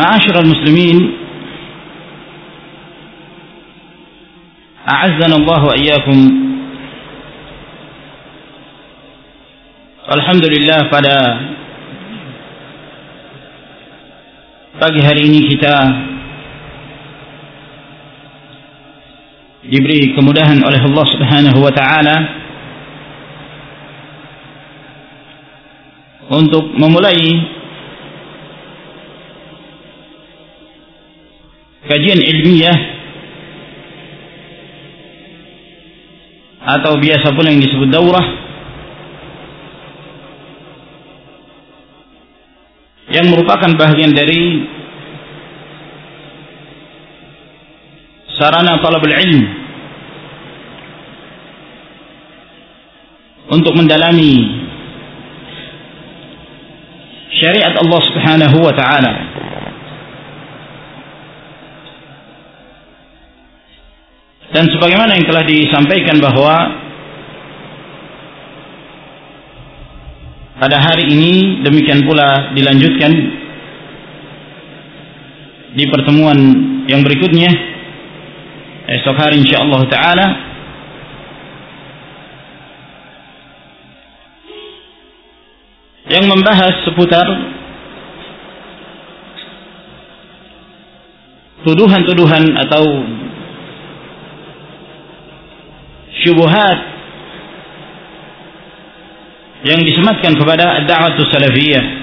معاشر المسلمين أعزنا الله وإياkum Alhamdulillah pada pagi hari ini kita diberi kemudahan oleh Allah Subhanahu wa taala untuk memulai kajian ilmiah atau biasa pula yang disebut daurah yang merupakan bagian dari sarana talabul ilm untuk mendalami syariat Allah Subhanahu wa taala dan sebagaimana yang telah disampaikan bahwa pada hari ini demikian pula dilanjutkan di pertemuan yang berikutnya esok hari insyaallah taala. Yang membahas seputar tuduhan-tuduhan atau syubhat yang disematkan kepada dakwah salafiyah.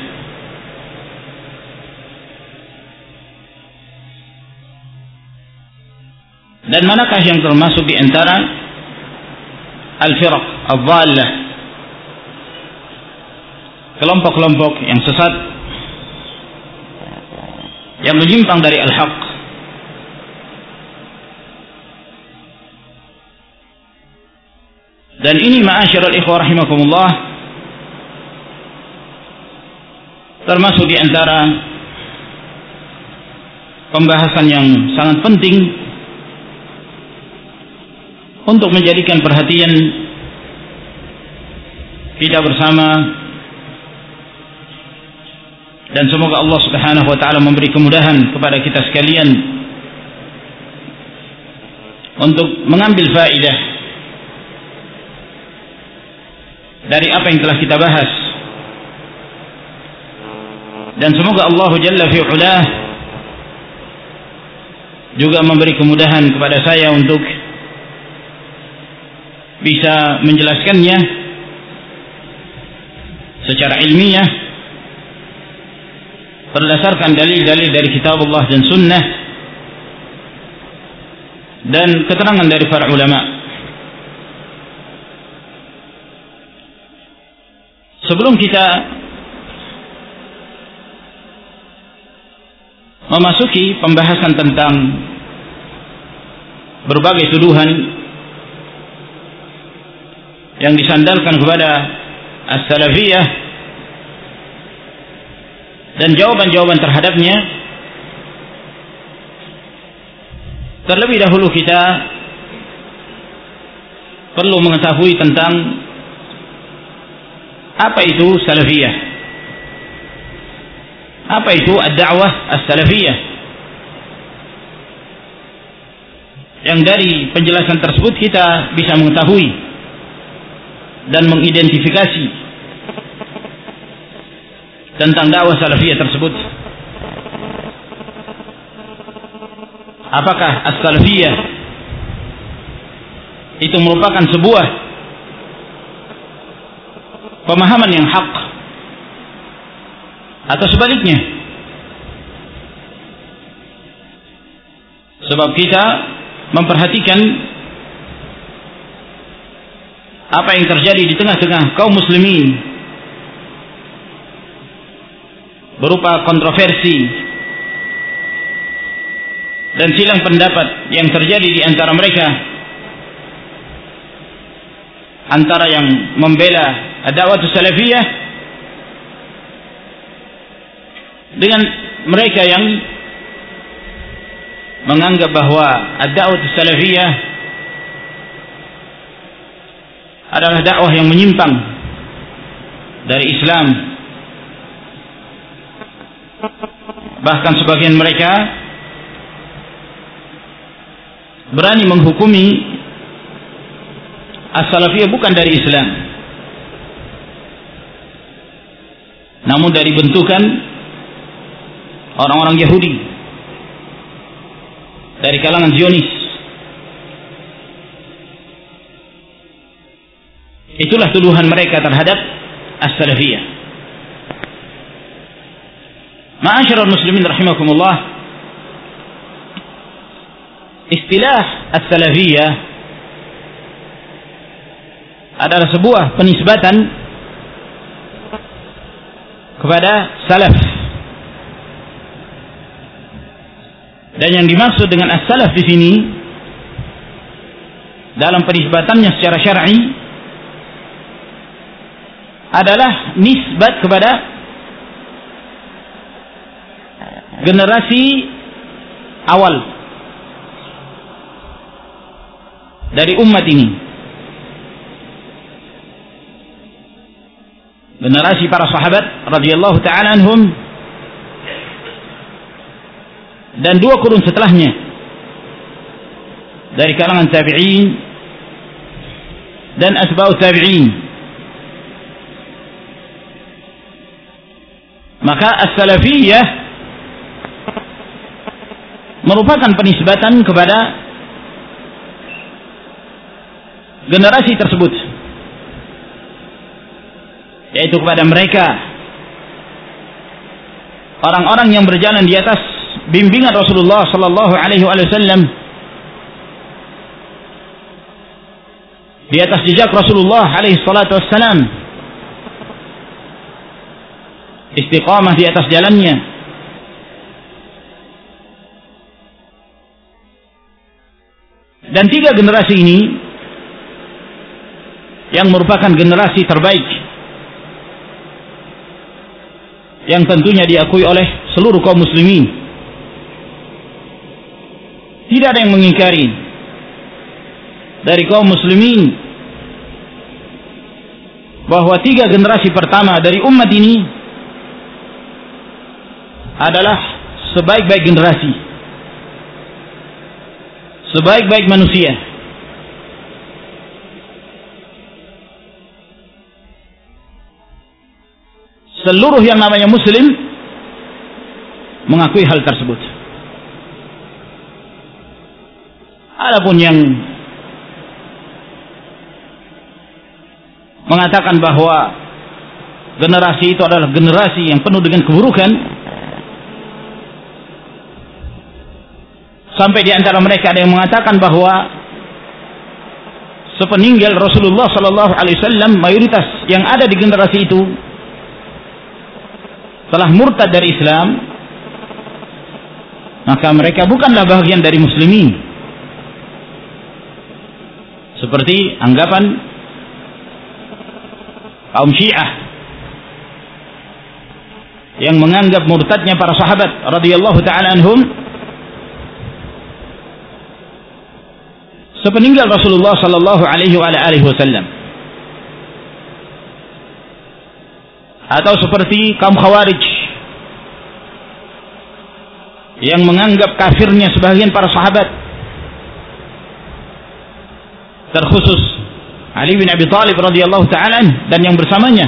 Dan manakah yang termasuk di antara al-firaq al-dhallah? Kelompok-kelompok yang sesat yang menyimpang dari al-haq dan ini ma'asyiral ikhwah rahimakumullah termasuk di antara pembahasan yang sangat penting untuk menjadikan perhatian kita bersama dan semoga Allah Subhanahu wa taala memberi kemudahan kepada kita sekalian untuk mengambil faedah dari apa yang telah kita bahas. Dan semoga Allah Jalla fi juga memberi kemudahan kepada saya untuk bisa menjelaskannya secara ilmiah berdasarkan dalil-dalil dari kitab Allah dan sunnah dan keterangan dari para ulama sebelum kita memasuki pembahasan tentang berbagai tuduhan yang disandalkan kepada as-salafiyah dan jawaban-jawaban terhadapnya terlebih dahulu kita perlu mengetahui tentang apa itu salafiyah apa itu ad-da'wah as-salafiyah yang dari penjelasan tersebut kita bisa mengetahui dan mengidentifikasi tentang dakwah salafiyah tersebut. Apakah as-salafiyah itu merupakan sebuah pemahaman yang hak. Atau sebaliknya? Sebab kita memperhatikan apa yang terjadi di tengah-tengah kaum muslimin. Berupa kontroversi. Dan silang pendapat yang terjadi di antara mereka. Antara yang membela dakwah salafiyah dengan mereka yang menganggap bahwa ad-da'wah salafiyah adalah dakwah yang menyimpang dari Islam. Bahkan sebagian mereka berani menghukumi as-salafiyah bukan dari Islam. Namun dari bentukan orang-orang Yahudi dari kalangan Zionis. Itulah tuduhan mereka terhadap as-salafiyah. Ma'asyiral muslimin rahimakumullah. Istilah as-salafiyah adalah sebuah penisbatan kepada salaf Dan yang dimaksud dengan as-salaf di sini dalam penisbatannya secara syar'i adalah nisbat kepada generasi awal dari umat ini. Generasi para sahabat radhiyallahu taala anhum. Dan dua kurun setelahnya. Dari kalangan tabi'in dan asba'u tabi'in. Maka as-salafiyah merupakan penisbatan kepada generasi tersebut yaitu kepada mereka. Orang-orang yang berjalan di atas bimbingan Rasulullah sallallahu alaihi wasallam di atas jejak Rasulullah alaihi salatu wassalam istiqamah di atas jalannya. Dan tiga generasi ini yang merupakan generasi terbaik yang tentunya diakui oleh seluruh kaum muslimin. Tidak ada yang mengingkari dari kaum muslimin bahwa tiga generasi pertama dari umat ini adalah sebaik-baik generasi sebaik-baik manusia seluruh yang namanya muslim mengakui hal tersebut. Adapun yang mengatakan bahwa generasi itu adalah generasi yang penuh dengan keburukan sampai di antara mereka ada yang mengatakan bahwa sepeninggal Rasulullah Sallallahu Alaihi Wasallam mayoritas yang ada di generasi itu telah murtad dari Islam maka mereka bukanlah bagian dari muslimin. Seperti anggapan kaum Syiah yang menganggap murtadnya para sahabat radhiyallahu taala anhum sepeninggal Rasulullah sallallahu alaihi wasallam atau seperti kaum Khawarij. Yang menganggap kafirnya sebagian para sahabat. Terkhusus Ali bin Abi Thalib radhiyallahu taala dan yang bersamanya.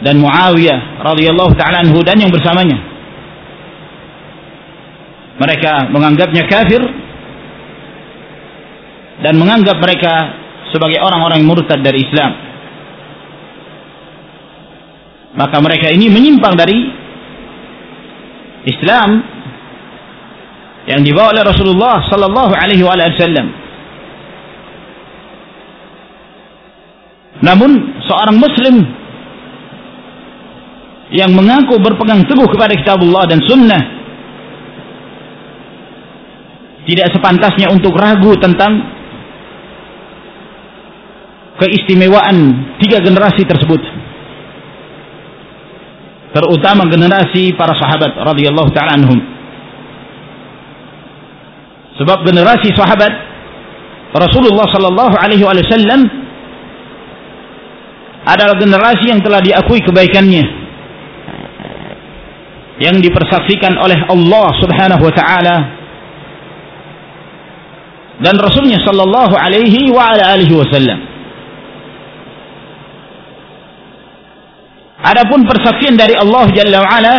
Dan Muawiyah radhiyallahu taala dan yang bersamanya. Mereka menganggapnya kafir. Dan menganggap mereka sebagai orang-orang murtad dari Islam maka mereka ini menyimpang dari Islam yang dibawa oleh Rasulullah sallallahu alaihi wasallam. Namun seorang muslim yang mengaku berpegang teguh kepada kitabullah dan sunnah tidak sepantasnya untuk ragu tentang keistimewaan tiga generasi tersebut terutama generasi para sahabat radhiyallahu taala anhum. Sebab generasi sahabat Rasulullah sallallahu alaihi wasallam adalah generasi yang telah diakui kebaikannya. Yang dipersaksikan oleh Allah Subhanahu wa taala. Dan Rasulnya sallallahu alaihi wa ala alihi wasallam. Adapun persaksian dari Allah Jalla wa ala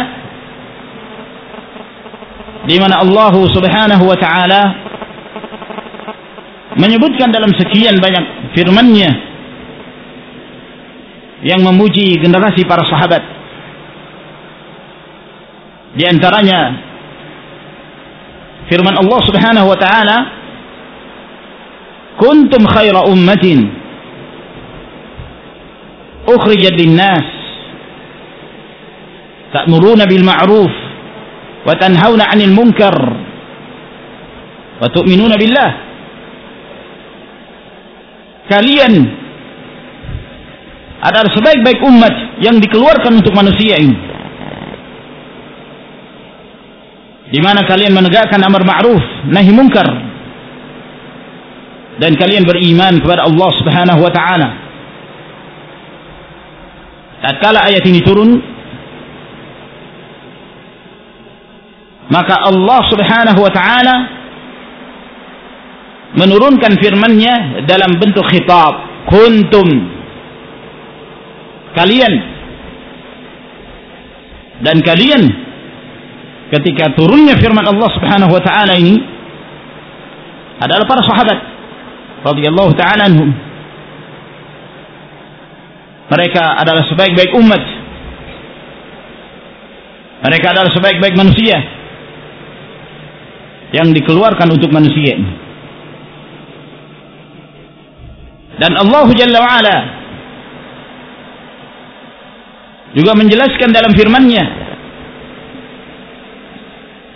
di mana Allah Subhanahu wa taala menyebutkan dalam sekian banyak firman-Nya yang memuji generasi para sahabat. Di antaranya firman Allah Subhanahu wa taala, "Kuntum khaira ummatin ukhrijat lin-nas ta'muruna bil ma'ruf wa tanhauna 'anil munkar wa tu'minuna billah." Kalian adalah sebaik-baik umat yang dikeluarkan untuk manusia ini. Di mana kalian menegakkan amar ma'ruf, nahi munkar. Dan kalian beriman kepada Allah Subhanahu wa taala. Tatkala ayat ini turun, maka Allah Subhanahu wa taala menurunkan firman-Nya dalam bentuk khitab, kuntum. Kalian. Dan kalian ketika turunnya firman Allah Subhanahu wa taala ini adalah para sahabat. Radhiyallahu taala anhum. Mereka adalah sebaik-baik umat. Mereka adalah sebaik-baik manusia yang dikeluarkan untuk manusia ini dan Allah Jalla wa ala juga menjelaskan dalam firman-Nya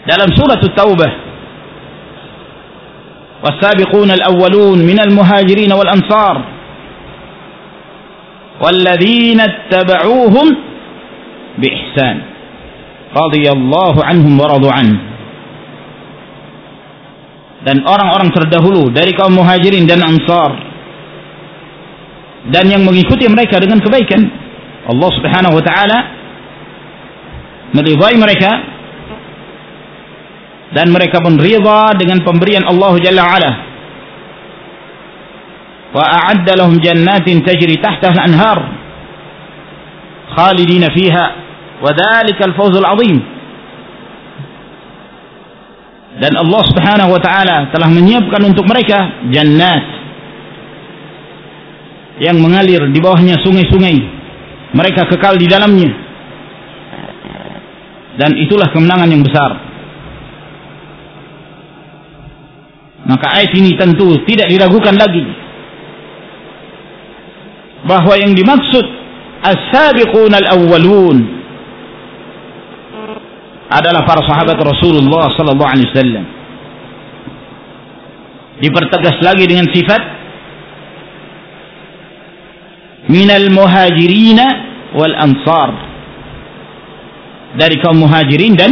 dalam surat At-Taubah والسابقون الأولون من المهاجرين والأنصار والذين اتبعوهم بإحسان رضي الله عنهم ورضوا عنه dan orang-orang terdahulu dari kaum muhajirin dan ansar. Dan yang mengikuti mereka dengan kebaikan. Allah Subhanahu wa taala meridai mereka. Dan mereka pun rida dengan pemberian Allah Jalla wa'ala. Wa a'adda lahum jannatin tajri tahtaha al-anhar. Khalidina fiha. Wa dhalika al-fawz al-'azim dan Allah Subhanahu wa taala telah menyiapkan untuk mereka jannat. Yang mengalir di bawahnya sungai-sungai. Mereka kekal di dalamnya. Dan itulah kemenangan yang besar. Maka ayat ini tentu tidak diragukan lagi. Bahwa yang dimaksud as-sabiqun al-awwalun adalah para sahabat Rasulullah sallallahu alaihi wasallam. Dipertegas lagi dengan sifat minal muhajirin wal ansar. Dari kaum muhajirin dan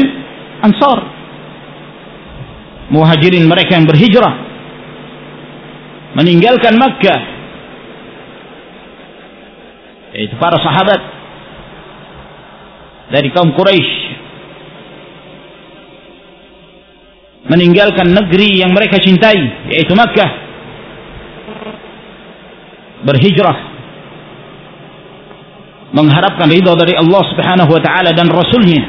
ansar. Muhajirin mereka yang berhijrah. Meninggalkan Makkah. Yaitu para sahabat. Dari kaum Quraisy meninggalkan negeri yang mereka cintai yaitu Makkah. Berhijrah. Mengharapkan ridha dari Allah Subhanahu wa taala dan rasulnya.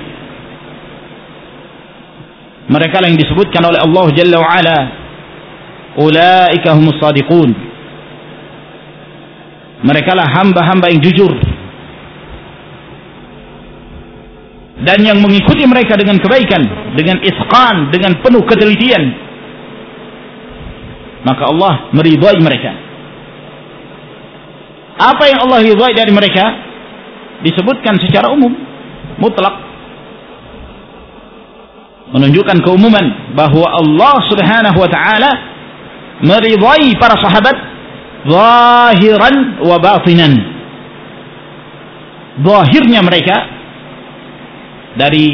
Mereka yang disebutkan oleh Allah Jalla wa ala ulaika humus sadiqun. Mereka lah hamba-hamba yang jujur dan yang mengikuti mereka dengan kebaikan dengan isqan dengan penuh ketelitian. Maka Allah meridai mereka. Apa yang Allah ridai dari mereka? Disebutkan secara umum mutlak. Menunjukkan keumuman bahwa Allah Subhanahu wa taala meridai para sahabat zahiran wa batinan. Zahirnya mereka dari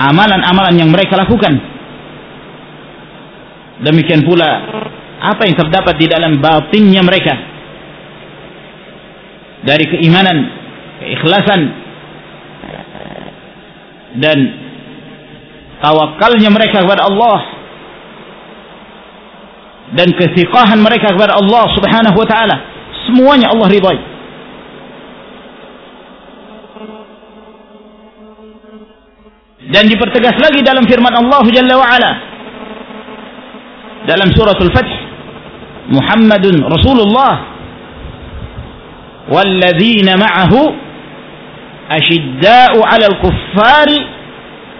amalan-amalan yang mereka lakukan. Demikian pula apa yang terdapat di dalam batinnya mereka? Dari keimanan keikhlasan dan tawakalnya mereka kepada Allah. Dan kesiqahan mereka kepada Allah Subhanahu wa taala. Semuanya Allah ridai dan dipertegas lagi dalam firman Allah Jalla wa ala dalam suratul Fath Muhammadun Rasulullah والذين معه أشداء على الكفار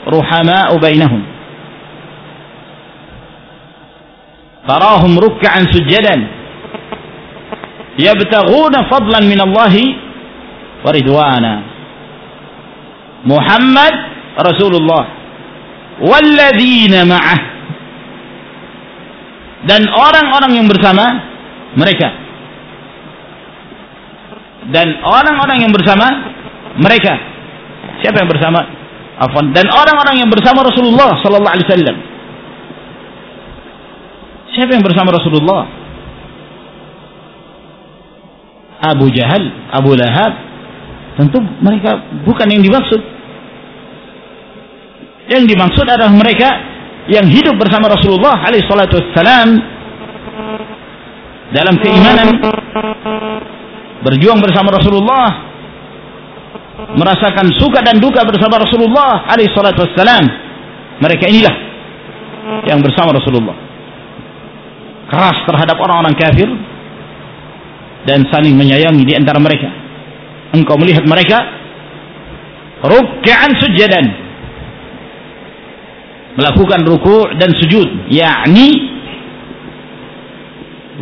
رحماء بينهم تراهم ركعا سجدا يبتغون فضلا من الله ورضوانا محمد رسول Rasulullah. Walladzina ma'ah. Dan orang-orang yang bersama mereka. Dan orang-orang yang bersama mereka. Siapa yang bersama? Afwan. Dan orang-orang yang bersama Rasulullah sallallahu alaihi wasallam. Siapa yang bersama Rasulullah? Abu Jahal Abu Lahab. Tentu mereka bukan yang dimaksud yang dimaksud adalah mereka yang hidup bersama Rasulullah alaihi wassalam dalam keimanan berjuang bersama Rasulullah merasakan suka dan duka bersama Rasulullah alaihi wassalam. Mereka inilah yang bersama Rasulullah. Keras terhadap orang-orang kafir dan saling menyayangi di antara mereka. Engkau melihat mereka ruk'an sujadan melakukan ruku' dan sujud yakni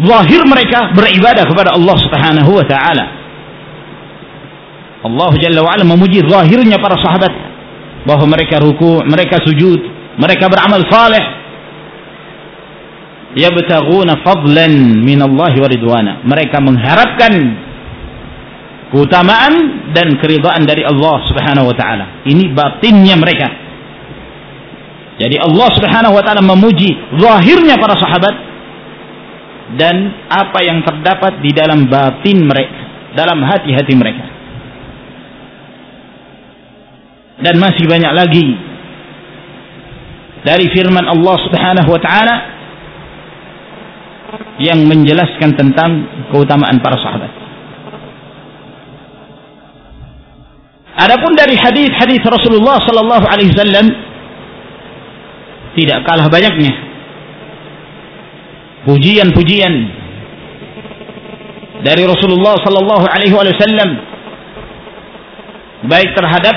zahir mereka beribadah kepada Allah Subhanahu wa taala Allah Jalla wa'ala memuji zahirnya para sahabat bahwa mereka ruku, mereka sujud, mereka beramal saleh. Yabtaghuna fadlan min Allah wa ridwana. Mereka mengharapkan keutamaan dan keridhaan dari Allah Subhanahu wa taala. Ini batinnya mereka. Jadi Allah Subhanahu wa taala memuji zahirnya para sahabat dan apa yang terdapat di dalam batin mereka, dalam hati-hati mereka. dan masih banyak lagi dari firman Allah Subhanahu wa taala yang menjelaskan tentang keutamaan para sahabat. Adapun dari hadis-hadis Rasulullah sallallahu alaihi wasallam tidak kalah banyaknya pujian-pujian dari Rasulullah sallallahu alaihi wasallam baik terhadap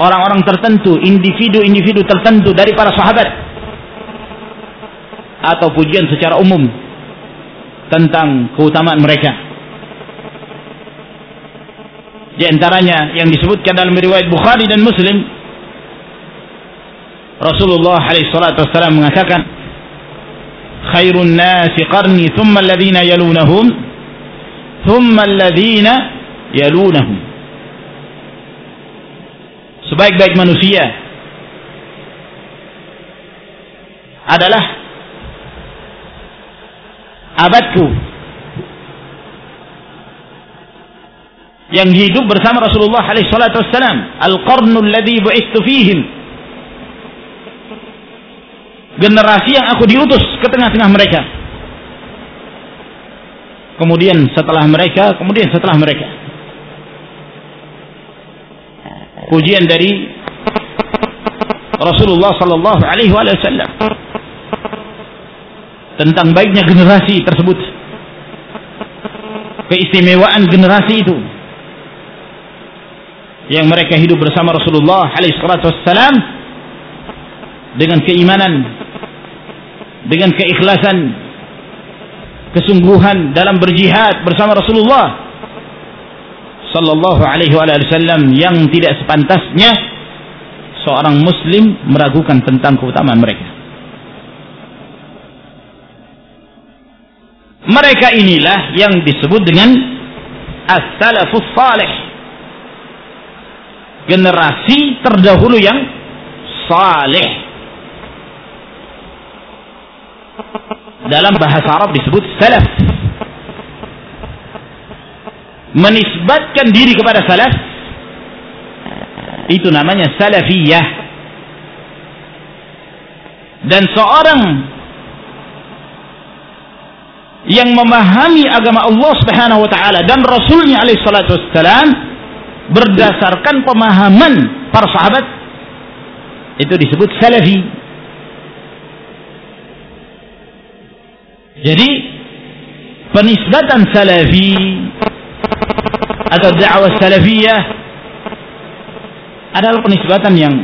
orang-orang tertentu, individu-individu tertentu dari para sahabat atau pujian secara umum tentang keutamaan mereka. Di antaranya yang disebutkan dalam riwayat Bukhari dan Muslim Rasulullah wasallam mengatakan khairun nasi qarni thumma alladhina yalunahum thumma alladhina yalunahum sebaik-baik manusia adalah abadku yang hidup bersama Rasulullah alaihi salatu wassalam al-qarnul ladzi bu'istu fihim generasi yang aku diutus ke tengah-tengah mereka. Kemudian setelah mereka kemudian setelah mereka. Pujian dari Rasulullah sallallahu alaihi wasallam tentang baiknya generasi tersebut. Keistimewaan generasi itu. Yang mereka hidup bersama Rasulullah alaihi wasallam dengan keimanan dengan keikhlasan kesungguhan dalam berjihad bersama Rasulullah sallallahu alaihi wasallam yang tidak sepantasnya seorang muslim meragukan tentang keutamaan mereka. Mereka inilah yang disebut dengan as-salafus salih. Generasi terdahulu yang saleh. Dalam bahasa Arab disebut salaf. Menisbatkan diri kepada salaf itu namanya salafiyah. Dan seorang yang memahami agama Allah Subhanahu wa taala dan rasulnya alaihi salatu wassalam berdasarkan pemahaman para sahabat itu disebut salafi jadi penisbatan salafi atau dakwah salafiyah adalah penisbatan yang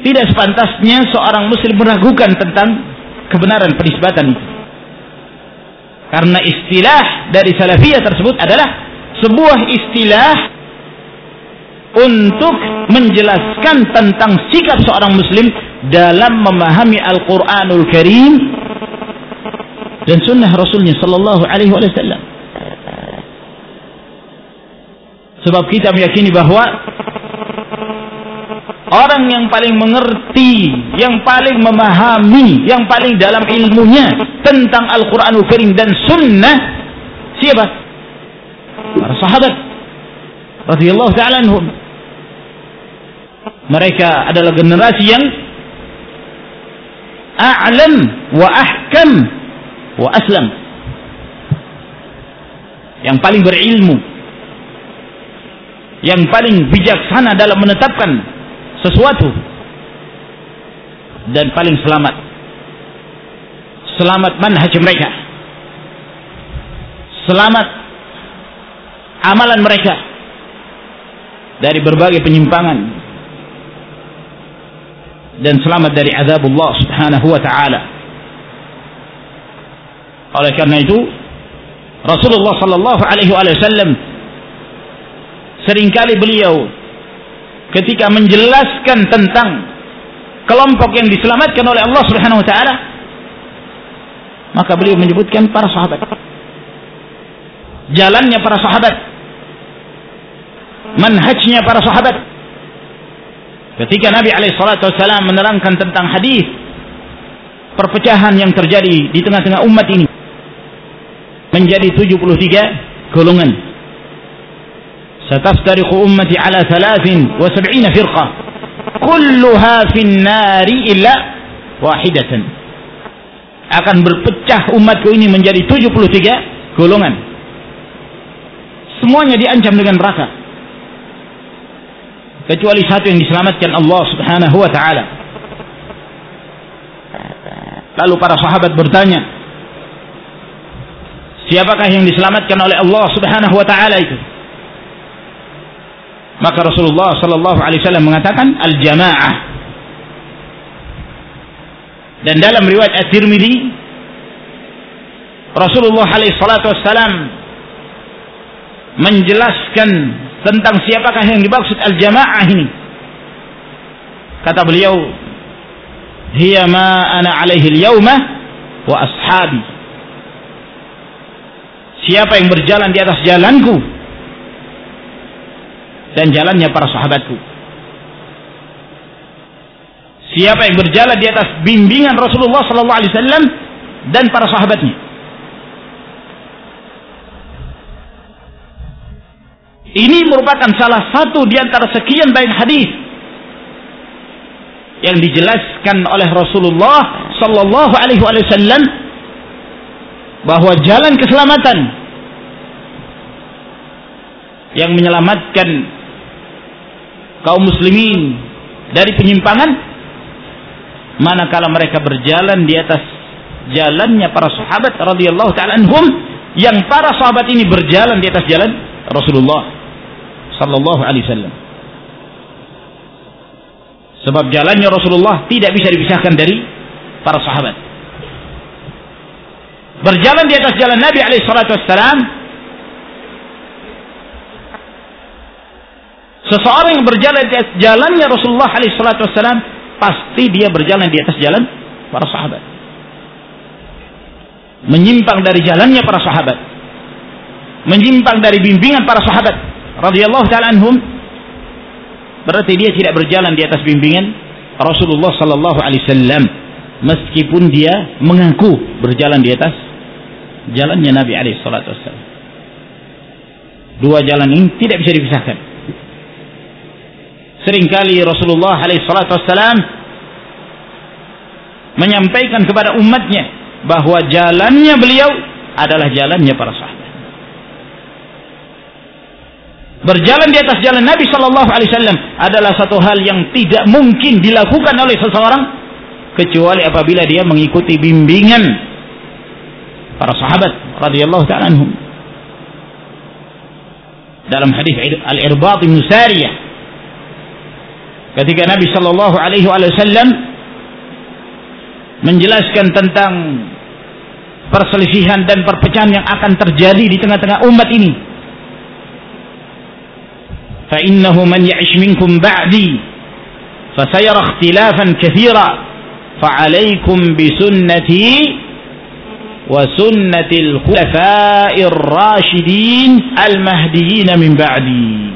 tidak sepantasnya seorang muslim meragukan tentang kebenaran penisbatan itu. Karena istilah dari salafiyah tersebut adalah sebuah istilah untuk menjelaskan tentang sikap seorang muslim dalam memahami Al-Qur'anul Karim dan sunnah Rasulnya sallallahu alaihi wasallam. Sebab kita meyakini bahwa orang yang paling mengerti, yang paling memahami, yang paling dalam ilmunya tentang Al-Quranul Karim dan Sunnah siapa? Para sahabat radhiyallahu taala anhum. Mereka adalah generasi yang a'lam wa ahkam wa aslam. Yang paling berilmu, yang paling bijaksana dalam menetapkan sesuatu. Dan paling selamat. Selamat manhaj mereka. Selamat amalan mereka. Dari berbagai penyimpangan dan selamat dari azab Allah subhanahu wa ta'ala. Oleh karena itu Rasulullah sallallahu alaihi wasallam sering kali beliau ketika menjelaskan tentang kelompok yang diselamatkan oleh Allah Subhanahu wa taala maka beliau menyebutkan para sahabat. Jalannya para sahabat. Manhajnya para sahabat Ketika Nabi Alaihissalam menerangkan tentang hadis perpecahan yang terjadi di tengah-tengah umat ini menjadi 73 golongan. Sataftariqu ummati ala 73 firqa, Kulluha fin nari illa wahidatan. Akan berpecah umatku ini menjadi 73 golongan. Semuanya diancam dengan neraka kecuali satu yang diselamatkan Allah Subhanahu wa taala lalu para sahabat bertanya siapakah yang diselamatkan oleh Allah Subhanahu wa taala itu maka Rasulullah sallallahu alaihi wasallam mengatakan al-jamaah. Dan dalam riwayat At-Tirmidzi Rasulullah alaihi salatu wasallam menjelaskan tentang siapakah yang dimaksud al-jamaah ini. Kata beliau, "Hiya ma ana alaihi al-yauma wa ashabi." Siapa yang berjalan di atas jalanku dan jalannya para sahabatku. Siapa yang berjalan di atas bimbingan Rasulullah sallallahu alaihi wasallam dan para sahabatnya. Ini merupakan salah satu di antara sekian banyak hadis yang dijelaskan oleh Rasulullah sallallahu alaihi wasallam bahwa jalan keselamatan yang menyelamatkan kaum muslimin dari penyimpangan manakala mereka berjalan di atas jalannya para sahabat radhiyallahu taala anhum yang para sahabat ini berjalan di atas jalan Rasulullah sallallahu alaihi wasallam sebab jalannya Rasulullah tidak bisa dipisahkan dari para sahabat berjalan di atas jalan Nabi alaihi salatu wassalam Seseorang yang berjalan di atas jalannya Rasulullah SAW pasti dia berjalan di atas jalan para sahabat. Menyimpang dari jalannya para sahabat. Menyimpang dari bimbingan para sahabat radhiyallahu taala anhum berarti dia tidak berjalan di atas bimbingan Rasulullah sallallahu alaihi wasallam meskipun dia mengaku berjalan di atas jalannya Nabi alaihi salatu wasallam. Dua jalan ini tidak bisa dipisahkan. Seringkali Rasulullah SAW menyampaikan kepada umatnya bahwa jalannya beliau adalah jalannya para sahabat. Berjalan di atas jalan Nabi Shallallahu Alaihi Wasallam adalah satu hal yang tidak mungkin dilakukan oleh seseorang kecuali apabila dia mengikuti bimbingan para sahabat radhiyallahu taala. Dalam hadis Al-Irbad bin Sariyah ketika Nabi Shallallahu Alaihi Wasallam menjelaskan tentang perselisihan dan perpecahan yang akan terjadi di tengah-tengah umat ini. فإنه من يعش منكم بعدي فسيرى اختلافا كثيرا فعليكم بسنتي وسنة الخلفاء الراشدين المهديين من بعدي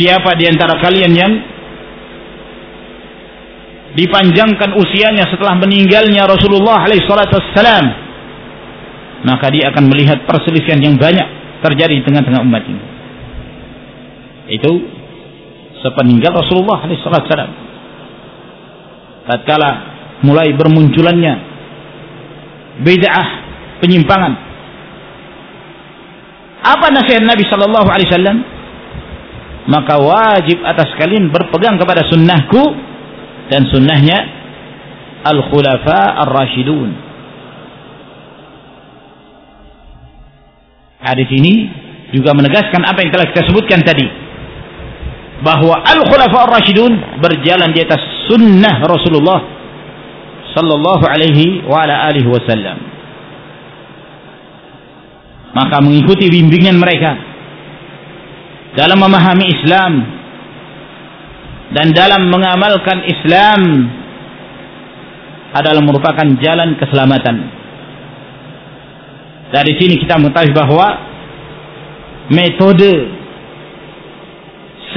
Siapa di antara kalian yang dipanjangkan usianya setelah meninggalnya Rasulullah SAW maka dia akan melihat perselisihan yang banyak terjadi di tengah-tengah umat ini. Itu sepeninggal Rasulullah SAW tatkala mulai bermunculannya bid'ah penyimpangan. Apa nasihat Nabi Shallallahu Alaihi Wasallam? Maka wajib atas kalian berpegang kepada sunnahku dan sunnahnya al-khulafa ar-rashidun. Hadis ini juga menegaskan apa yang telah kita sebutkan tadi bahwa al-khulafa ar-rashidun berjalan di atas sunnah Rasulullah sallallahu alaihi wa ala alihi wasallam. Maka mengikuti bimbingan mereka dalam memahami Islam dan dalam mengamalkan Islam adalah merupakan jalan keselamatan. Dari sini kita mengetahui bahwa metode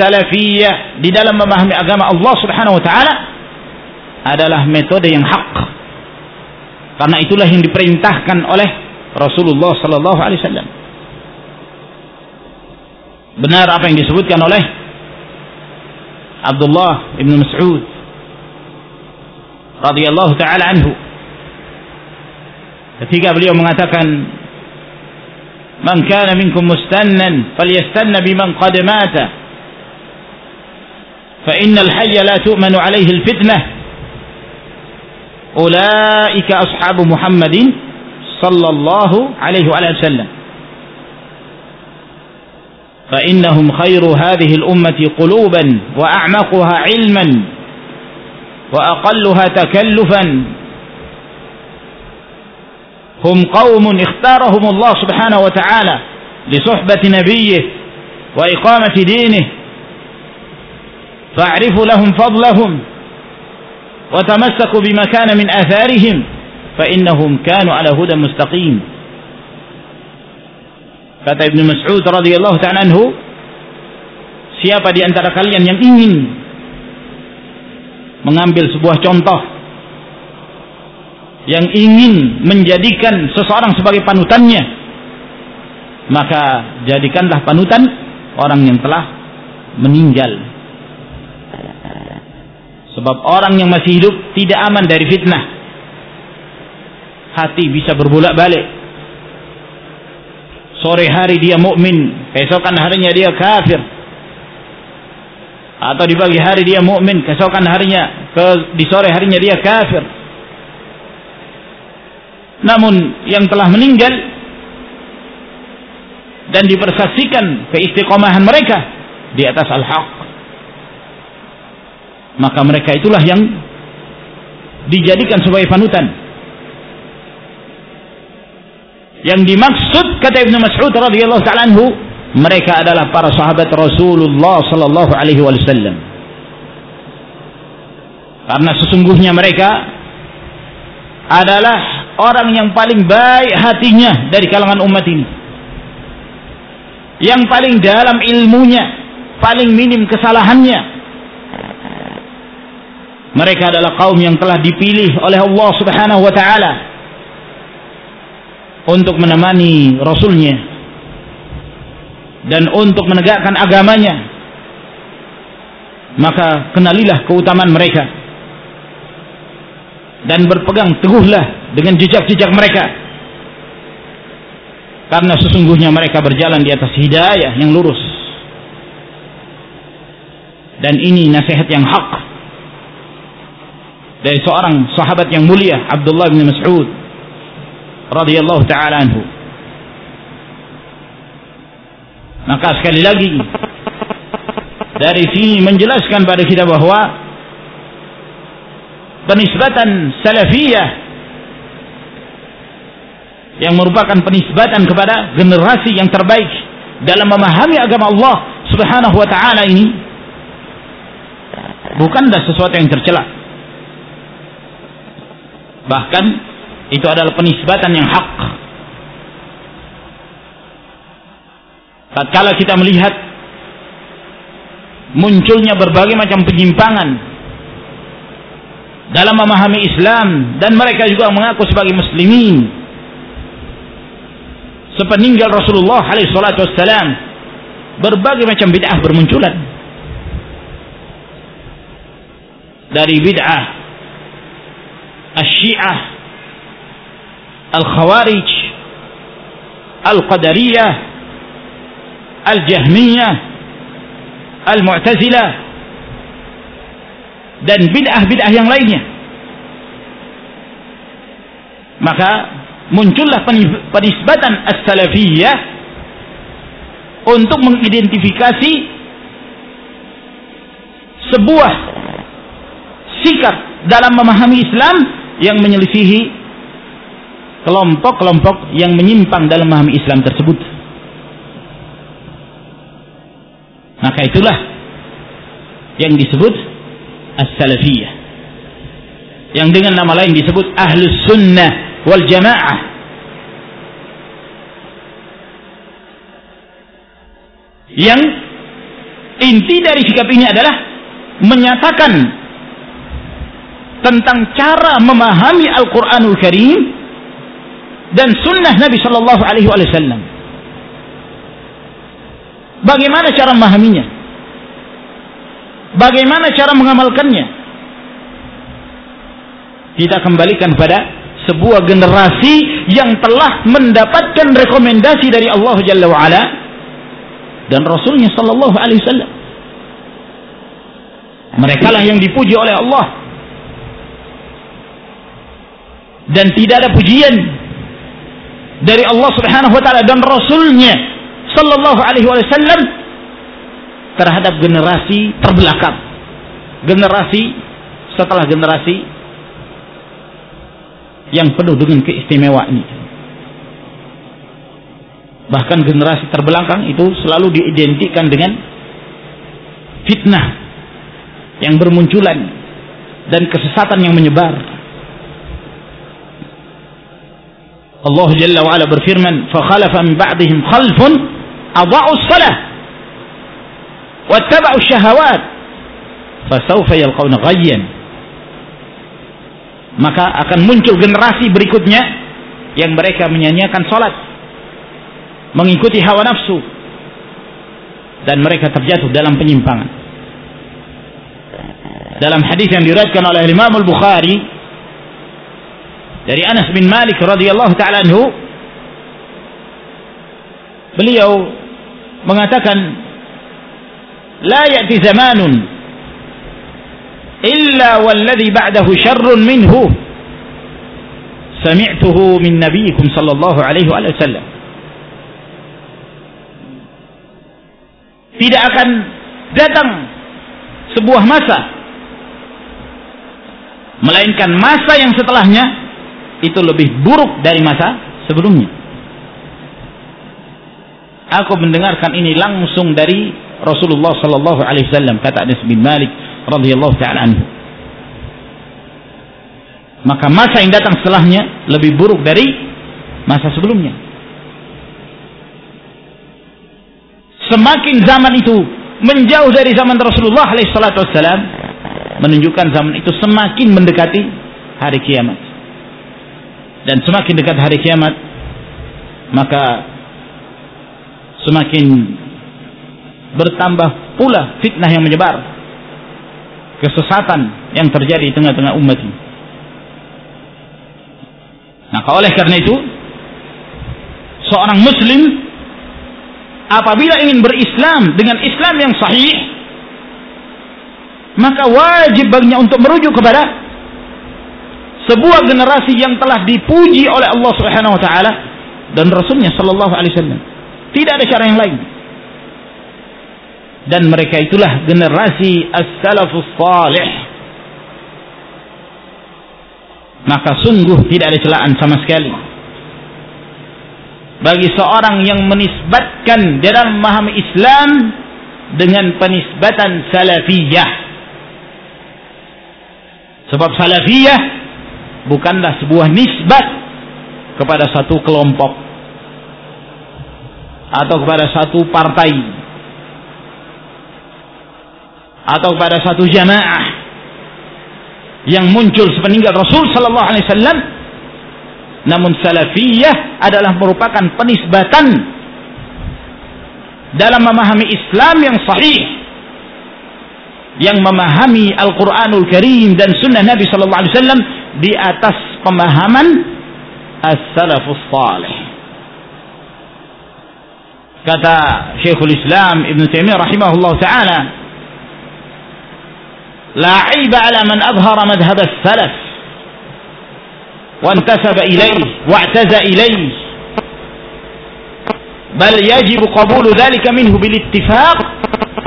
salafiyah di dalam memahami agama Allah Subhanahu wa taala adalah metode yang hak. Karena itulah yang diperintahkan oleh Rasulullah sallallahu alaihi wasallam. benar apa yang disebutkan oleh Abdullah ibn Mas'ud radhiyallahu taala anhu ketika beliau mengatakan من كان منكم مستنا فليستن بمن قد مات. فإن الحي لا تؤمن عليه الفتنة. أولئك أصحاب محمد صلى الله عليه وعلى وسلم. فإنهم خير هذه الأمة قلوبا وأعمقها علما وأقلها تكلفا. هم قوم اختارهم الله سبحانه وتعالى لصحبة نبيه وإقامة دينه. فاعرفوا لهم فضلهم وتمسكوا بما كان من آثارهم فإنهم كانوا على هدى مستقيم. Kata Ibnu Mas'ud radhiyallahu taala anhu siapa di antara kalian yang ingin mengambil sebuah contoh yang ingin menjadikan seseorang sebagai panutannya maka jadikanlah panutan orang yang telah meninggal. Sebab orang yang masih hidup tidak aman dari fitnah. Hati bisa berbolak-balik. Sore hari dia mukmin keesokan harinya dia kafir. Atau di pagi hari dia mukmin keesokan harinya ke di sore harinya dia kafir namun yang telah meninggal dan dipersaksikan keistiqomahan mereka di atas al-haq maka mereka itulah yang dijadikan sebagai panutan. Yang dimaksud kata Ibnu Mas'ud radhiyallahu taala anhu mereka adalah para sahabat Rasulullah sallallahu alaihi wasallam. Karena sesungguhnya mereka adalah orang yang paling baik hatinya dari kalangan umat ini. Yang paling dalam ilmunya paling minim kesalahannya. Mereka adalah kaum yang telah dipilih oleh Allah subhanahu wa ta'ala untuk menemani Rasulnya dan untuk menegakkan agamanya. Maka kenalilah keutamaan mereka dan berpegang teguhlah dengan jejak-jejak mereka. Karena sesungguhnya mereka berjalan di atas hidayah yang lurus. Dan ini nasihat yang hak dari seorang sahabat yang mulia Abdullah bin Mas'ud radhiyallahu taala anhu. Maka sekali lagi dari sini menjelaskan pada kita bahwa penisbatan salafiyah yang merupakan penisbatan kepada generasi yang terbaik dalam memahami agama Allah Subhanahu wa taala ini bukanlah sesuatu yang tercela. Bahkan itu adalah penisbatan yang hak. Tatkala kita melihat munculnya berbagai macam penyimpangan dalam memahami Islam dan mereka juga mengaku sebagai muslimin sepeninggal Rasulullah alaihi salatu wassalam berbagai macam bid'ah bermunculan dari bid'ah asy-syiah al-khawarij al-qadariyah al-jahmiyah al-mu'tazilah dan bid'ah-bid'ah yang lainnya. Maka muncullah penisbatan as-salafiyah untuk mengidentifikasi sebuah sikap dalam memahami Islam yang menyelisihi kelompok-kelompok yang menyimpang dalam memahami Islam tersebut. Maka itulah yang disebut as-salafiyah yang dengan nama lain disebut ahlus sunnah wal yang inti dari sikap ini adalah menyatakan tentang cara memahami Al-Quranul Karim dan sunnah Nabi Shallallahu Alaihi Wasallam Bagaimana cara memahaminya? Bagaimana cara mengamalkannya? Kita kembalikan pada sebuah generasi yang telah mendapatkan rekomendasi dari Allah Jalla wa'ala dan Rasulnya Sallallahu Alaihi Wasallam. Mereka lah yang dipuji oleh Allah. Dan tidak ada pujian dari Allah Subhanahu wa taala dan Rasulnya Sallallahu Alaihi Wasallam terhadap generasi terbelakang. Generasi setelah generasi yang penuh dengan keistimewaan. Bahkan generasi terbelakang itu selalu diidentikan dengan fitnah yang bermunculan dan kesesatan yang menyebar. Allah Jalla wa ala berfirman, "Fa khalafa min ba'dihim khalfun adha'u as-salah wattaba'u syahawat fasawfa yalqawna ghayyan." Maka akan muncul generasi berikutnya yang mereka menyanyiakan salat, mengikuti hawa nafsu dan mereka terjatuh dalam penyimpangan. Dalam hadis yang diriwayatkan oleh Imam Al-Bukhari dari Anas bin Malik radhiyallahu taala anhu beliau mengatakan la ya'ti zamanun illa walladhi ba'dahu syarrun minhu sami'tuhu min nabiyikum sallallahu alaihi wasallam tidak akan datang sebuah masa melainkan masa yang setelahnya itu lebih buruk dari masa sebelumnya. Aku mendengarkan ini langsung dari Rasulullah sallallahu alaihi wasallam kata Anas bin Malik radhiyallahu taala anhu. Maka masa yang datang setelahnya lebih buruk dari masa sebelumnya. Semakin zaman itu menjauh dari zaman Rasulullah alaihi salatu wasallam menunjukkan zaman itu semakin mendekati hari kiamat dan semakin dekat hari kiamat maka semakin bertambah pula fitnah yang menyebar kesesatan yang terjadi di tengah-tengah umat ini maka oleh karena itu seorang muslim apabila ingin berislam dengan Islam yang sahih maka wajib baginya untuk merujuk kepada sebuah generasi yang telah dipuji oleh Allah Subhanahu wa taala dan Rasulnya sallallahu alaihi wasallam. Tidak ada cara yang lain. Dan mereka itulah generasi as-salafus salih. Maka sungguh tidak ada celaan sama sekali bagi seorang yang menisbatkan dalam memahami Islam dengan penisbatan salafiyah. Sebab salafiyah bukanlah sebuah nisbat kepada satu kelompok atau kepada satu partai atau kepada satu jamaah yang muncul sepeninggal Rasul sallallahu alaihi wasallam namun salafiyah adalah merupakan penisbatan dalam memahami Islam yang sahih yang memahami Al-Qur'anul Karim dan sunnah Nabi sallallahu alaihi wasallam di atas pemahaman as-salafus salih. Kata Syekhul Islam Ibn Taimiyah rahimahullah taala, لا عيب على من أظهر مذهب السلف. وانتسب إليه واعتز إليه. بل يجب قبول ذلك منه بالاتفاق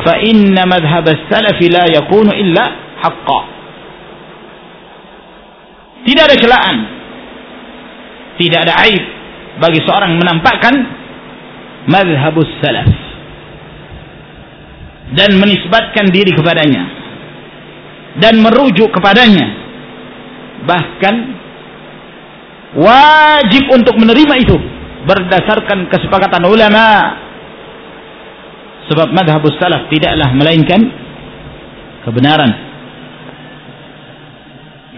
فإن مذهب السلف لا يكون إلا حقا. Tidak ada celaan. Tidak ada aib bagi seorang menampakkan mazhabus salaf dan menisbatkan diri kepadanya. Dan merujuk kepadanya. Bahkan wajib untuk menerima itu berdasarkan kesepakatan ulama. Sebab madhabus salaf tidaklah melainkan kebenaran.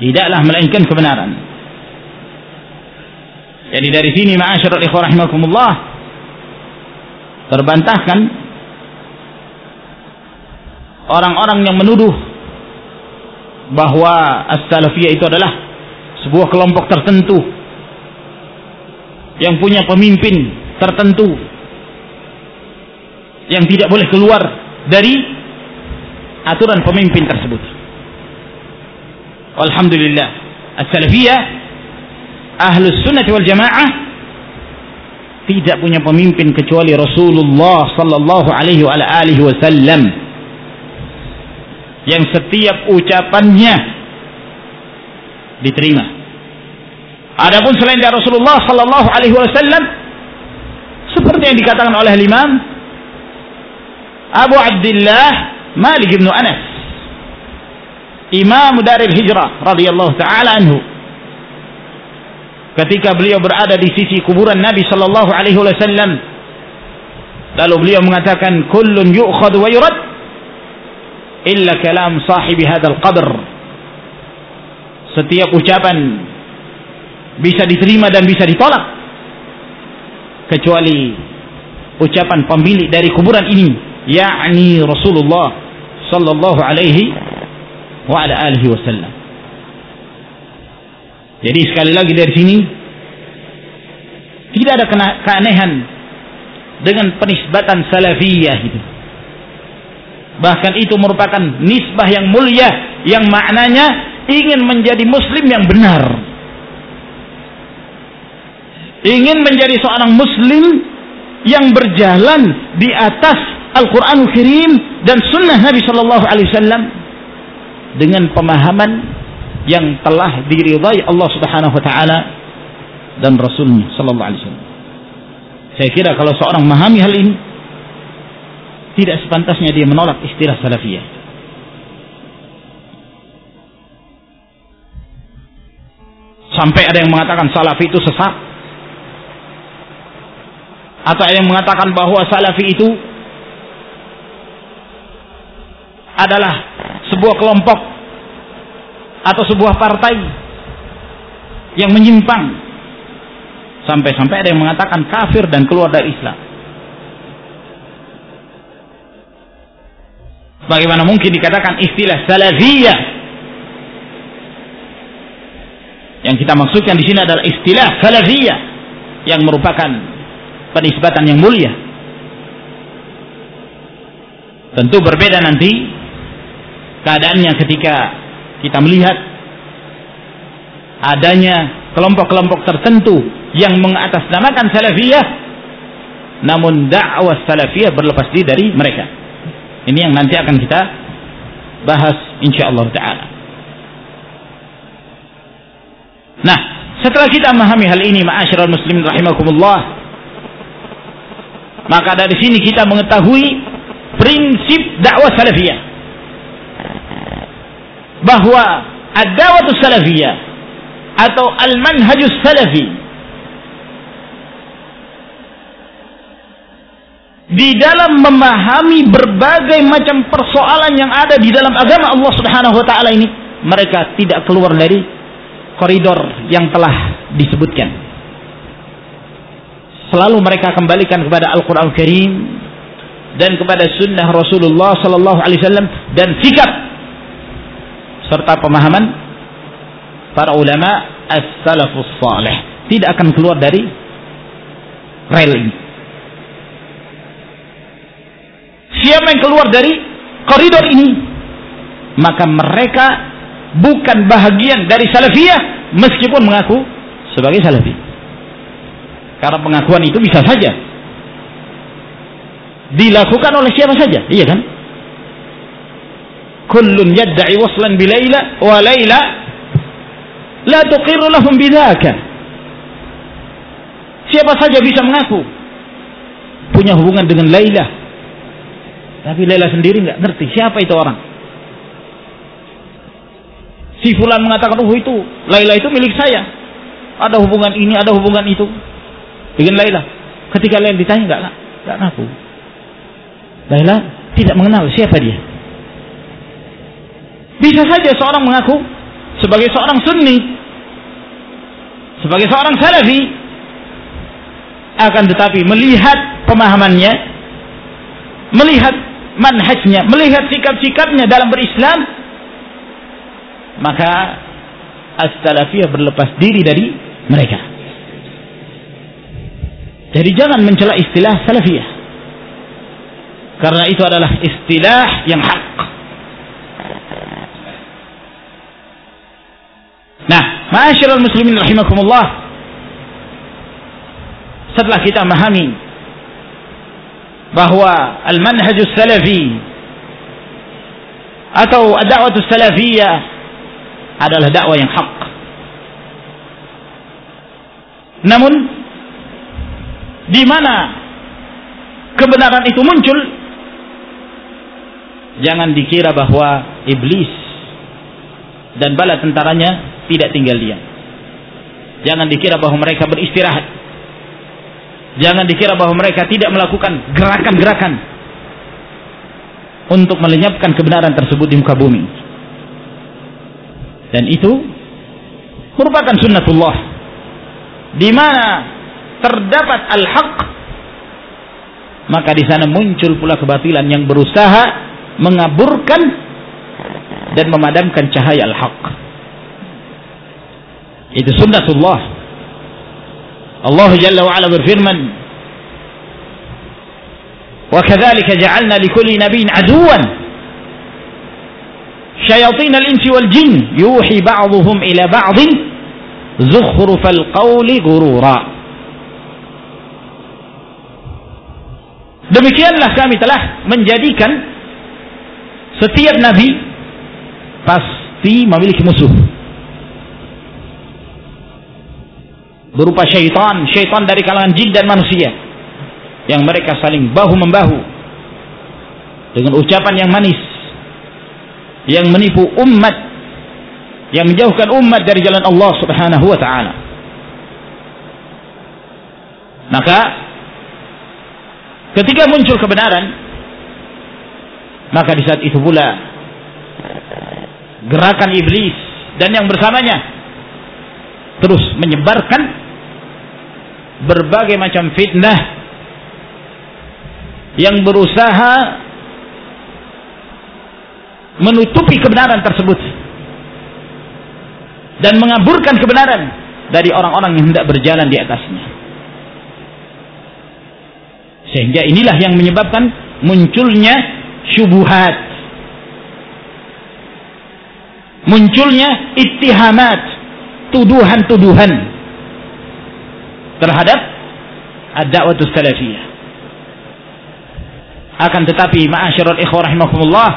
Tidaklah melainkan kebenaran. Jadi dari sini ma'asyiral ikhwah rahimakumullah terbantahkan orang-orang yang menuduh bahwa as-salafiyah itu adalah sebuah kelompok tertentu yang punya pemimpin tertentu yang tidak boleh keluar dari aturan pemimpin tersebut. Alhamdulillah, as-salafiyah ahlus sunnah wal jamaah tidak punya pemimpin kecuali Rasulullah sallallahu alaihi wasallam yang setiap ucapannya diterima. Adapun selain dari Rasulullah sallallahu alaihi wasallam seperti yang dikatakan oleh Imam Abu Abdullah Malik bin Anas Imam dari Hijrah radhiyallahu taala anhu ketika beliau berada di sisi kuburan Nabi sallallahu alaihi wasallam lalu beliau mengatakan kullun yu'khadhu wa yurad illa kalam sahibi hadal qabr setiap ucapan bisa diterima dan bisa ditolak. Kecuali ucapan pemilik dari kuburan ini yakni Rasulullah sallallahu alaihi wa ala alihi wasallam. Jadi sekali lagi dari sini tidak ada keanehan dengan penisbatan salafiyah itu Bahkan itu merupakan nisbah yang mulia yang maknanya ingin menjadi muslim yang benar. Ingin menjadi seorang muslim yang berjalan di atas Al-Qur'anul Karim dan sunnah Nabi sallallahu alaihi wasallam dengan pemahaman yang telah diridai Allah Subhanahu wa taala dan Rasulnya sallallahu alaihi wasallam. Saya kira kalau seorang memahami hal ini tidak sepantasnya dia menolak istilah salafiyah. Sampai ada yang mengatakan salafi itu sesat. Atau ada yang mengatakan bahwa salafi itu adalah sebuah kelompok atau sebuah partai yang menyimpang. Sampai-sampai ada yang mengatakan kafir dan keluar dari Islam. Bagaimana mungkin dikatakan istilah salafiyah? Yang kita maksudkan di sini adalah istilah salafiyah yang merupakan penisbatan yang mulia. Tentu berbeda nanti keadaannya ketika kita melihat adanya kelompok-kelompok tertentu yang mengatasnamakan salafiyah namun dakwah salafiyah berlepas diri dari mereka. Ini yang nanti akan kita bahas insyaallah taala. Nah, setelah kita memahami hal ini ma'asyiral muslimin rahimakumullah, maka dari sini kita mengetahui prinsip dakwah salafiyah. Bahwa ad-da'wah salafiyah atau al-manhajus salafi di dalam memahami berbagai macam persoalan yang ada di dalam agama Allah Subhanahu wa taala ini mereka tidak keluar dari koridor yang telah disebutkan. Selalu mereka kembalikan kepada Al-Qur'an Al Karim dan kepada sunnah Rasulullah sallallahu alaihi wasallam dan sikap serta pemahaman para ulama as-salafus tidak akan keluar dari rel ini siapa yang keluar dari koridor ini maka mereka bukan bahagian dari salafiyah meskipun mengaku sebagai salafi. Karena pengakuan itu bisa saja dilakukan oleh siapa saja iya kan? Kullun yadda'i waslan bi Laila wa Laila la tuqirru lahum bidzaka siapa saja bisa mengaku punya hubungan dengan Laila tapi Laila sendiri nggak ngerti siapa itu orang. Si Fulan mengatakan, oh itu Laila itu milik saya. Ada hubungan ini, ada hubungan itu dengan Laila. Ketika Laila ditanya nggak nggak ngaku. Laila tidak mengenal siapa dia. Bisa saja seorang mengaku sebagai seorang Sunni, sebagai seorang Salafi, akan tetapi melihat pemahamannya, melihat manhajnya, melihat sikap-sikapnya dalam berislam, maka as-salafiyah berlepas diri dari mereka. Jadi jangan mencela istilah salafiyah. Karena itu adalah istilah yang hak. Nah, masyarakat muslimin rahimakumullah. Setelah kita memahami bahwa al-manhajus salafi atau dakwah salafiyah adalah dakwah yang hak. Namun di mana kebenaran itu muncul jangan dikira bahwa iblis dan bala tentaranya tidak tinggal diam. Jangan dikira bahwa mereka beristirahat Jangan dikira bahwa mereka tidak melakukan gerakan-gerakan untuk melenyapkan kebenaran tersebut di muka bumi. Dan itu merupakan sunnatullah. Di mana terdapat al-haq maka di sana muncul pula kebatilan yang berusaha mengaburkan dan memadamkan cahaya al-haq. Itu sunnatullah. Allah Jalla wa'ala berfirman وكذلك جعلنا لكل نبي عدوا شياطين الإنس والجن يوحي بعضهم إلى بعض زخرف القول غرورا Demikianlah kami telah menjadikan setiap nabi pasti memiliki musuh. berupa syaitan, syaitan dari kalangan jin dan manusia yang mereka saling bahu membahu dengan ucapan yang manis yang menipu umat yang menjauhkan umat dari jalan Allah Subhanahu wa taala. Maka ketika muncul kebenaran maka di saat itu pula gerakan iblis dan yang bersamanya terus menyebarkan berbagai macam fitnah yang berusaha menutupi kebenaran tersebut dan mengaburkan kebenaran dari orang-orang yang hendak berjalan di atasnya. Sehingga inilah yang menyebabkan munculnya syubuhat. Munculnya ittihamat, tuduhan-tuduhan terhadap ad-da'wah salafiyah. Akan tetapi ma'asyiral ikhwah rahimakumullah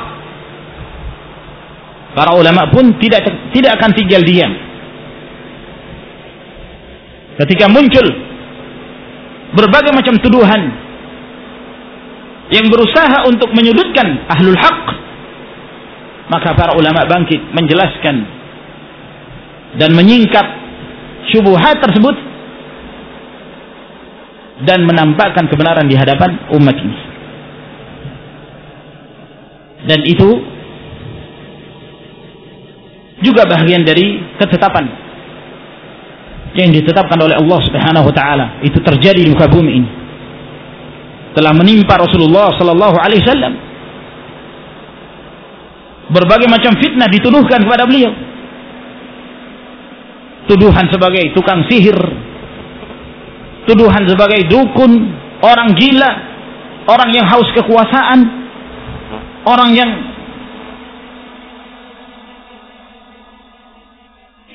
para ulama pun tidak tidak akan tinggal diam. Ketika muncul berbagai macam tuduhan yang berusaha untuk menyudutkan ahlul haq maka para ulama bangkit menjelaskan dan menyingkap syubhat tersebut dan menampakkan kebenaran di hadapan umat ini. Dan itu juga bagian dari ketetapan yang ditetapkan oleh Allah Subhanahu wa taala. Itu terjadi di muka bumi ini. Telah menimpa Rasulullah sallallahu alaihi wasallam. Berbagai macam fitnah dituduhkan kepada beliau. Tuduhan sebagai tukang sihir, tuduhan sebagai dukun, orang gila, orang yang haus kekuasaan, orang yang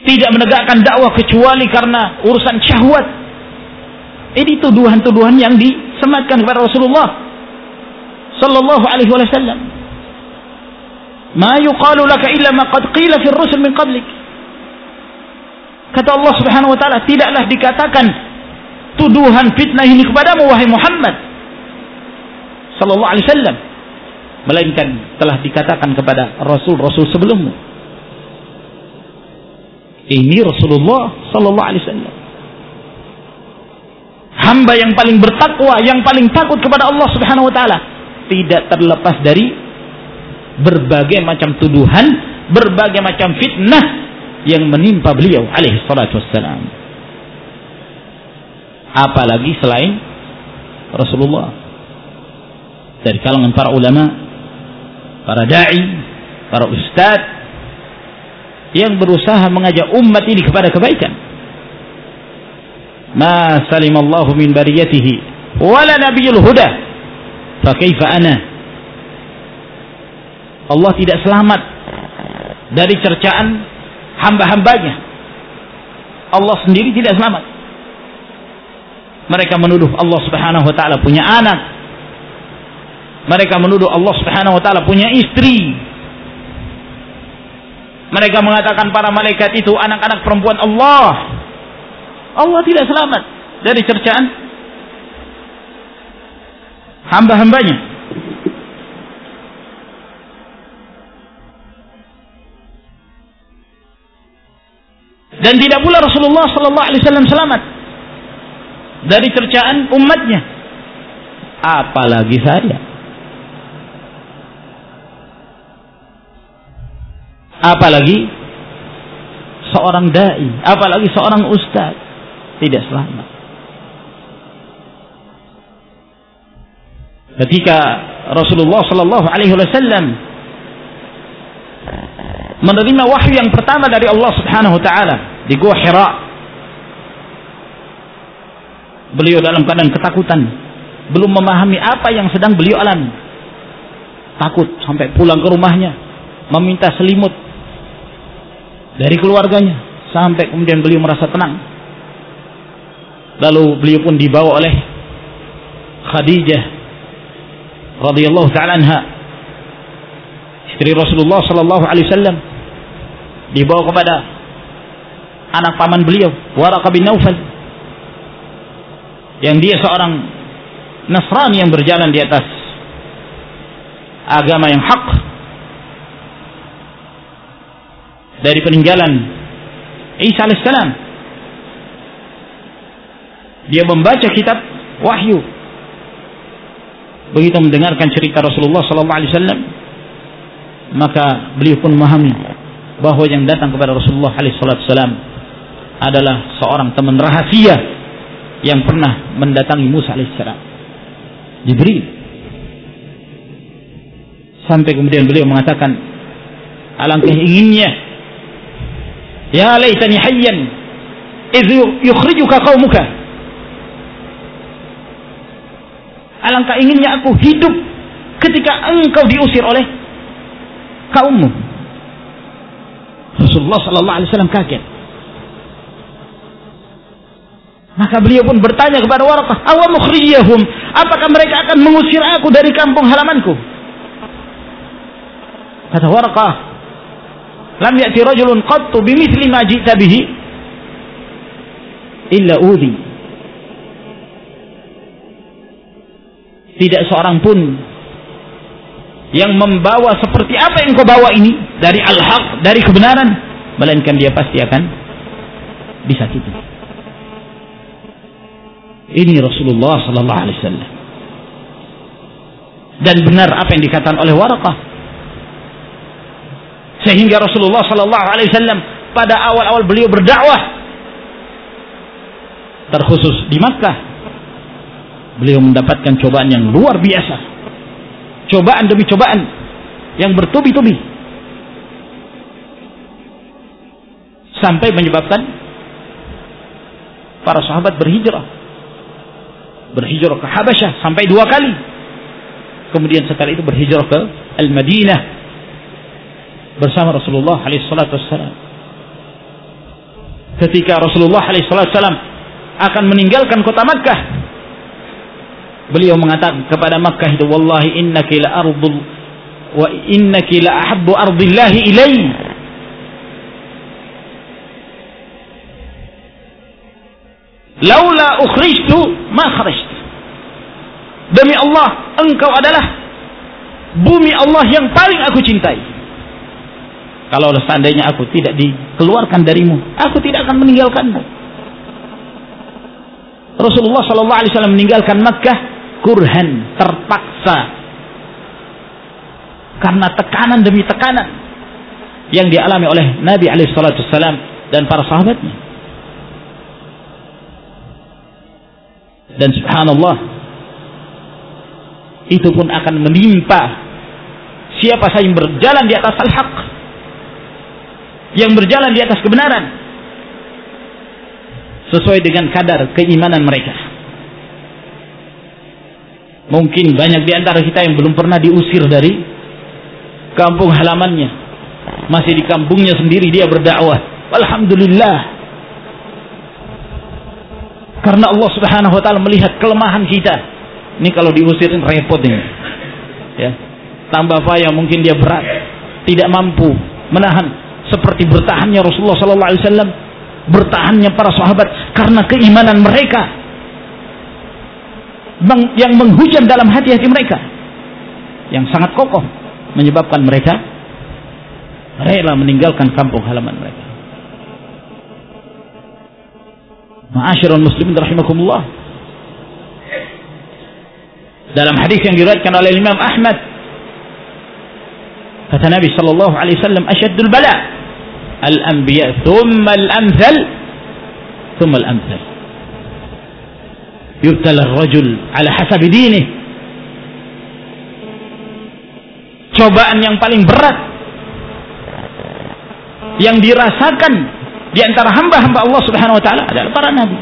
tidak menegakkan dakwah kecuali karena urusan syahwat. Ini tuduhan-tuduhan yang disematkan kepada Rasulullah sallallahu alaihi wasallam. Ma yuqalu laka illa ma qad qila fi rusul min qablik. Kata Allah Subhanahu wa taala, tidaklah dikatakan tuduhan fitnah ini kepadamu wahai Muhammad. Sallallahu alaihi wasallam. Melainkan telah dikatakan kepada rasul-rasul sebelummu ini Rasulullah sallallahu alaihi wasallam. Hamba yang paling bertakwa yang paling takut kepada Allah Subhanahu wa taala. Tidak terlepas dari berbagai macam tuduhan berbagai macam fitnah yang menimpa beliau alaihi salatu wassalam apalagi selain Rasulullah dari kalangan para ulama para dai, para ustadz yang berusaha mengajak umat ini kepada kebaikan. Ma salimallahu min bariyatihi wala nabiyul huda. Fa kaifa ana? Allah tidak selamat dari cercaan hamba-hambanya. Allah sendiri tidak selamat. Mereka menuduh Allah Subhanahu wa taala punya anak. Mereka menuduh Allah Subhanahu wa taala punya istri. Mereka mengatakan para malaikat itu anak-anak perempuan Allah. Allah tidak selamat dari cercaan hamba-hambanya. Dan tidak pula Rasulullah sallallahu alaihi wasallam selamat dari cercaan umatnya. Apalagi saya. Apalagi seorang dai, apalagi seorang ustaz tidak selamat. Ketika Rasulullah sallallahu alaihi wasallam menerima wahyu yang pertama dari Allah Subhanahu wa taala di Gua Hira. Beliau dalam keadaan ketakutan, belum memahami apa yang sedang beliau alami. Takut sampai pulang ke rumahnya, meminta selimut dari keluarganya sampai kemudian beliau merasa tenang. Lalu beliau pun dibawa oleh Khadijah radhiyallahu taala anha istri Rasulullah sallallahu alaihi wasallam dibawa kepada anak paman beliau Waraka bin Naufal yang dia seorang Nasrani yang berjalan di atas agama yang hak. Dari peninggalan Isa alaihissalam dia membaca kitab wahyu. Begitu mendengarkan cerita Rasulullah sallallahu alaihi wasallam maka beliau pun memahami bahwa yang datang kepada Rasulullah alaihi wasallam adalah seorang teman rahasia yang pernah mendatangi Musa alaihissalam. Jibril. Sampai kemudian beliau mengatakan, alangkah inginnya, ya laitani hayyan, idh yukhrijuka qaumuka. Alangkah inginnya aku hidup ketika engkau diusir oleh kaummu. Rasulullah sallallahu alaihi wasallam kaget. Maka beliau pun bertanya kepada Warqah, "Awa mukhrijahum? Apakah mereka akan mengusir aku dari kampung halamanku?" Kata Warqah, "Lam ya'ti rajulun qattu bimithli ma ji'ta bihi illa udi." Tidak seorang pun yang membawa seperti apa yang kau bawa ini dari al-haq, dari kebenaran, melainkan dia pasti akan disakiti. Ini Rasulullah sallallahu alaihi wasallam. Dan benar apa yang dikatakan oleh Waraqah. Sehingga Rasulullah sallallahu alaihi wasallam pada awal-awal beliau berdakwah terkhusus di Makkah beliau mendapatkan cobaan yang luar biasa. Cobaan demi cobaan yang bertubi-tubi. Sampai menyebabkan para sahabat berhijrah berhijrah ke Habasyah sampai dua kali. Kemudian setelah itu berhijrah ke Al-Madinah bersama Rasulullah SAW. Ketika Rasulullah SAW akan meninggalkan kota Makkah, beliau mengatakan kepada Makkah itu, Wallahi innaki la ardul wa innaki la ahabbu ardillahi ilaih Laula ukhrijtu ma kharajtu. Demi Allah, engkau adalah bumi Allah yang paling aku cintai. Kalau seandainya aku tidak dikeluarkan darimu, aku tidak akan meninggalkanmu. Rasulullah Shallallahu Alaihi Wasallam meninggalkan Makkah kurhan terpaksa karena tekanan demi tekanan yang dialami oleh Nabi Alaihi Wasallam dan para sahabatnya. Dan subhanallah itu pun akan menimpa siapa saja yang berjalan di atas al-haq yang berjalan di atas kebenaran sesuai dengan kadar keimanan mereka. Mungkin banyak di antara kita yang belum pernah diusir dari kampung halamannya. Masih di kampungnya sendiri dia berdakwah. Alhamdulillah karena Allah Subhanahu wa taala melihat kelemahan kita. Ini kalau diusirin repot ini. Ya. Tambah payah mungkin dia berat. Tidak mampu menahan. Seperti bertahannya Rasulullah sallallahu alaihi wasallam bertahannya para sahabat karena keimanan mereka yang menghujam dalam hati-hati mereka yang sangat kokoh menyebabkan mereka rela meninggalkan kampung halaman mereka. Ma'asyiral muslimin rahimakumullah. Dalam hadis yang diriwayatkan oleh Imam Ahmad kata Nabi sallallahu alaihi wasallam asyaddul bala al-anbiya thumma al-amthal thumma al-amthal yubtala ar-rajul ala hasabi dinih cobaan yang paling berat yang dirasakan di antara hamba-hamba Allah Subhanahu wa taala adalah para nabi.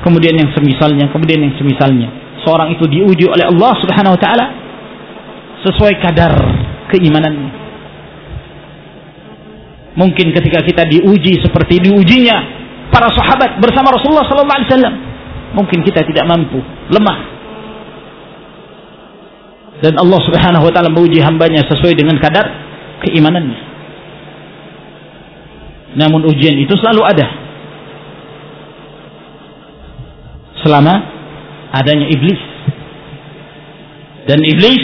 Kemudian yang semisalnya, kemudian yang semisalnya. Seorang itu diuji oleh Allah Subhanahu wa taala sesuai kadar keimanannya. Mungkin ketika kita diuji seperti diujinya para sahabat bersama Rasulullah sallallahu alaihi wasallam, mungkin kita tidak mampu, lemah. Dan Allah Subhanahu wa taala menguji hambanya sesuai dengan kadar keimanannya. Namun ujian itu selalu ada. Selama adanya iblis. Dan iblis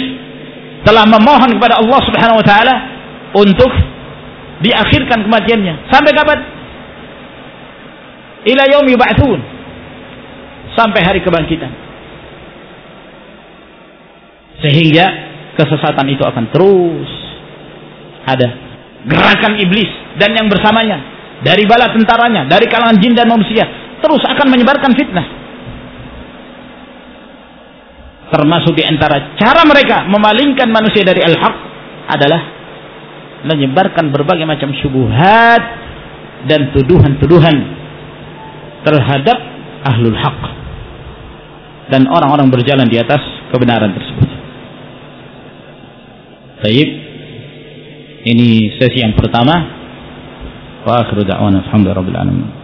telah memohon kepada Allah Subhanahu wa taala untuk diakhirkan kematiannya. Sampai kapan? Ila yaumi ba'tsun. Sampai hari kebangkitan. Sehingga kesesatan itu akan terus ada gerakan iblis dan yang bersamanya dari bala tentaranya, dari kalangan jin dan manusia terus akan menyebarkan fitnah. Termasuk di antara cara mereka memalingkan manusia dari al-haq adalah menyebarkan berbagai macam syubhat dan tuduhan-tuduhan terhadap ahlul haq dan orang-orang berjalan di atas kebenaran tersebut. Baik. Ini sesi yang pertama. Wa akhiru da'wana alhamdulillahi rabbil alamin.